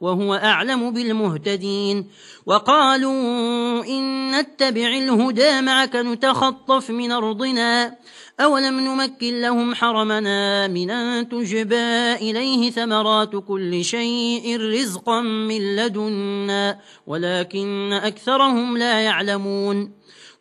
وهو أعلم بالمهتدين وقالوا إن نتبع الهدى معك نتخطف من أرضنا أولم نمكن لهم حرمنا من أن تجبى إليه ثمرات كل شيء رزقا من لدنا ولكن أكثرهم لا يعلمون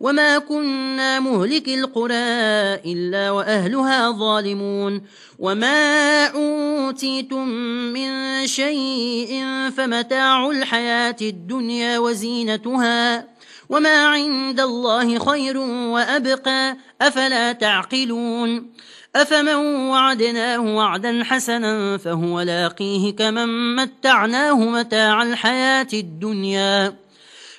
وما كنا مهلك القرى إلا وأهلها ظالمون وما أوتيتم من شيء فمتاع الحياة الدنيا وزينتها وما عند الله خير وأبقى أفلا تعقلون أفمن وعدناه وعدا حسنا فهو لاقيه كمن متعناه متاع الحياة الدنيا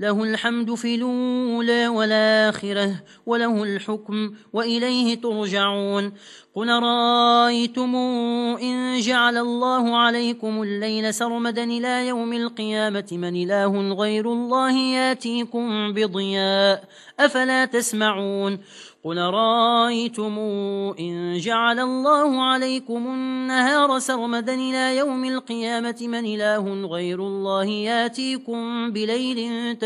له الحمد في الأولى والآخرة وله الحكم وإليه ترجعون. قل رأيتم إن جعل الله عليكم الليل سرمدا إلى يوم القيامة من إله غير الله يأتيكم بضياء أفلا تسمعون. قل رأيتم إن جعل الله عليكم النهار سرمدا إلى يوم القيامة من إله غير الله يأتيكم بليل تسمعون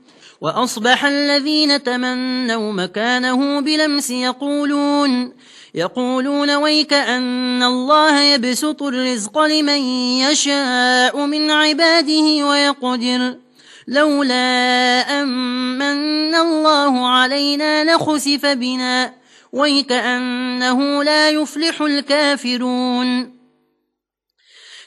وأصبح الذين تمنوا مكانه بلمس يقولون يقولون ويك أن الله يبسط الرزق لمن يشاء من عباده ويقدر لولا أمن الله علينا لخسف بنا ويك أنه لا يفلح الكافرون.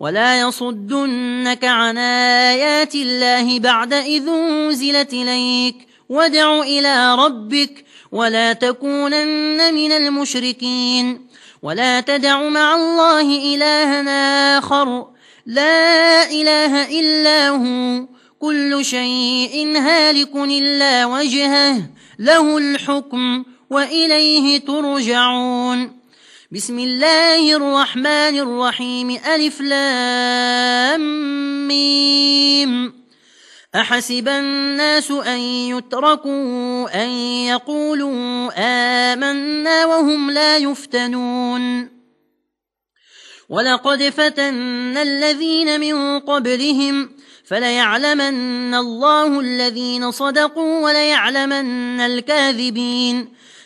ولا يصدنك عن آيات الله بعد إذ انزلت إليك وادع إلى ربك ولا تكونن من المشركين ولا تدع مع الله إلها آخر لا إله إلا هو كل شيء هالك إلا وجهه له الحكم وإليه ترجعون بسم الله الرحمن الرحيم. ألف لام ميم. أحسب الناس أن يتركوا أن يقولوا آمنا وهم لا يفتنون. ولقد فتن الذين من قبلهم فليعلمن الله الذين صدقوا وليعلمن الكاذبين.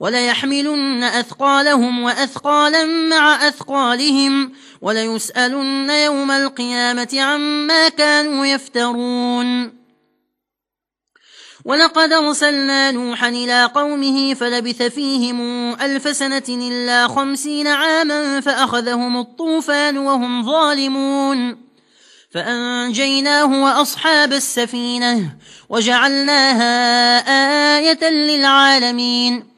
وليحملن أثقالهم وأثقالا مع أثقالهم وليسألن يوم القيامة عما كانوا يفترون. ولقد أرسلنا نوحا إلى قومه فلبث فيهم ألف سنة إلا خمسين عاما فأخذهم الطوفان وهم ظالمون. فأنجيناه وأصحاب السفينة وجعلناها آية للعالمين.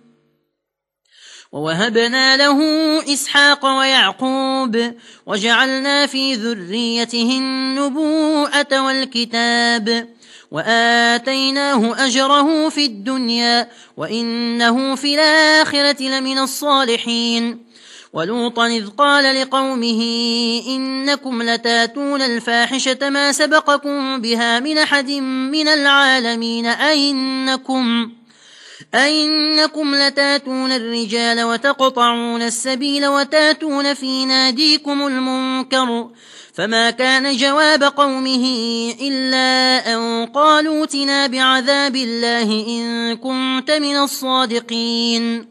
ووهبنا له إسحاق ويعقوب وجعلنا في ذريته النبوءة والكتاب وآتيناه أجره في الدنيا وإنه في الآخرة لمن الصالحين ولوطا إذ قال لقومه إنكم لتاتون الفاحشة ما سبقكم بها من أحد من العالمين أئنكم أئنكم لتاتون الرجال وتقطعون السبيل وتاتون في ناديكم المنكر فما كان جواب قومه إلا أن قالوا تنا بعذاب الله إن كنت من الصادقين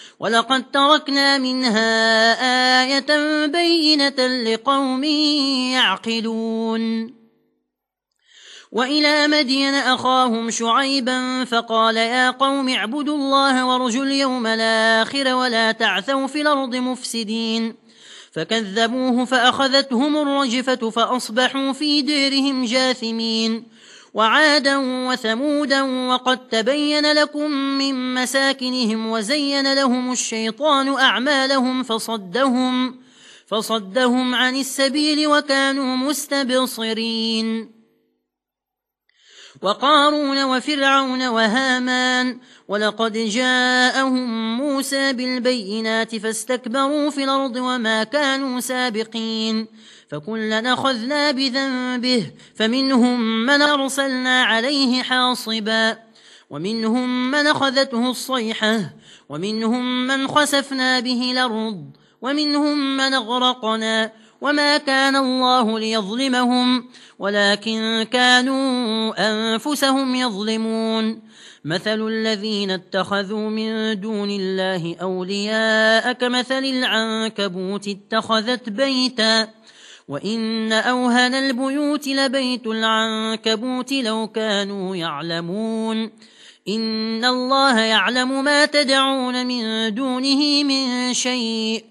ولقد تركنا منها آية بينة لقوم يعقلون وإلى مدين أخاهم شعيبا فقال يا قوم اعبدوا الله وارجوا اليوم الآخر ولا تعثوا في الأرض مفسدين فكذبوه فأخذتهم الرجفة فأصبحوا في ديرهم جاثمين وعادا وثمودا وقد تبين لكم من مساكنهم وزين لهم الشيطان أعمالهم فصدهم, فصدهم عن السبيل وكانوا مستبصرين وقارون وفرعون وهامان ولقد جاءهم موسى بالبينات فاستكبروا في الأرض وما كانوا سابقين فكلنا أخذنا بذنبه فمنهم من أرسلنا عليه حاصبا ومنهم من أخذته الصيحة ومنهم من خسفنا به الأرض ومنهم من أغرقنا وما كان الله ليظلمهم ولكن كانوا أنفسهم يظلمون مثل الذين اتخذوا من دون الله أولياء كمثل العنكبوت اتخذت بيتا وإن أوهن البيوت لبيت العنكبوت لو كانوا يعلمون إن الله يعلم ما تدعون من دونه من شيء